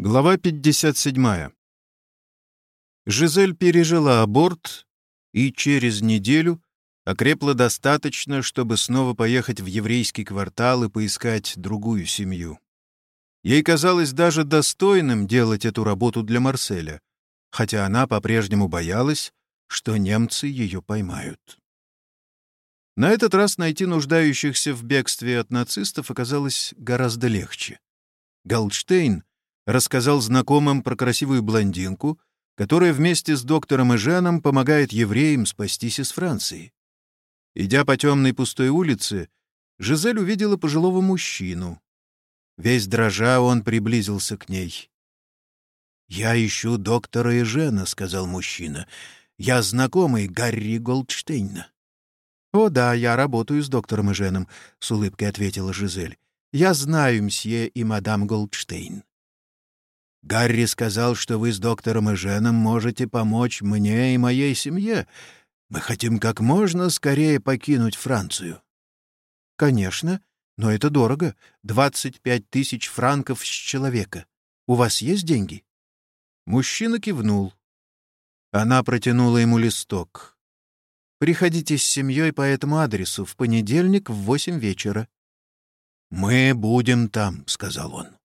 Глава 57. Жизель пережила аборт и через неделю окрепла достаточно, чтобы снова поехать в еврейский квартал и поискать другую семью. Ей казалось даже достойным делать эту работу для Марселя, хотя она по-прежнему боялась, что немцы ее поймают. На этот раз найти нуждающихся в бегстве от нацистов оказалось гораздо легче. Галдштейн рассказал знакомым про красивую блондинку, которая вместе с доктором и Женом помогает евреям спастись из Франции. Идя по темной пустой улице, Жизель увидела пожилого мужчину. Весь дрожа он приблизился к ней. «Я ищу доктора и Жена», — сказал мужчина. «Я знакомый Гарри Голдштейна». «О да, я работаю с доктором и Женом», — с улыбкой ответила Жизель. «Я знаю мсье и мадам Голдштейн». Гарри сказал, что вы с доктором и Женом можете помочь мне и моей семье. Мы хотим как можно скорее покинуть Францию». «Конечно, но это дорого. Двадцать пять тысяч франков с человека. У вас есть деньги?» Мужчина кивнул. Она протянула ему листок. «Приходите с семьей по этому адресу в понедельник в восемь вечера». «Мы будем там», — сказал он.